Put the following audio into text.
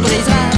brisera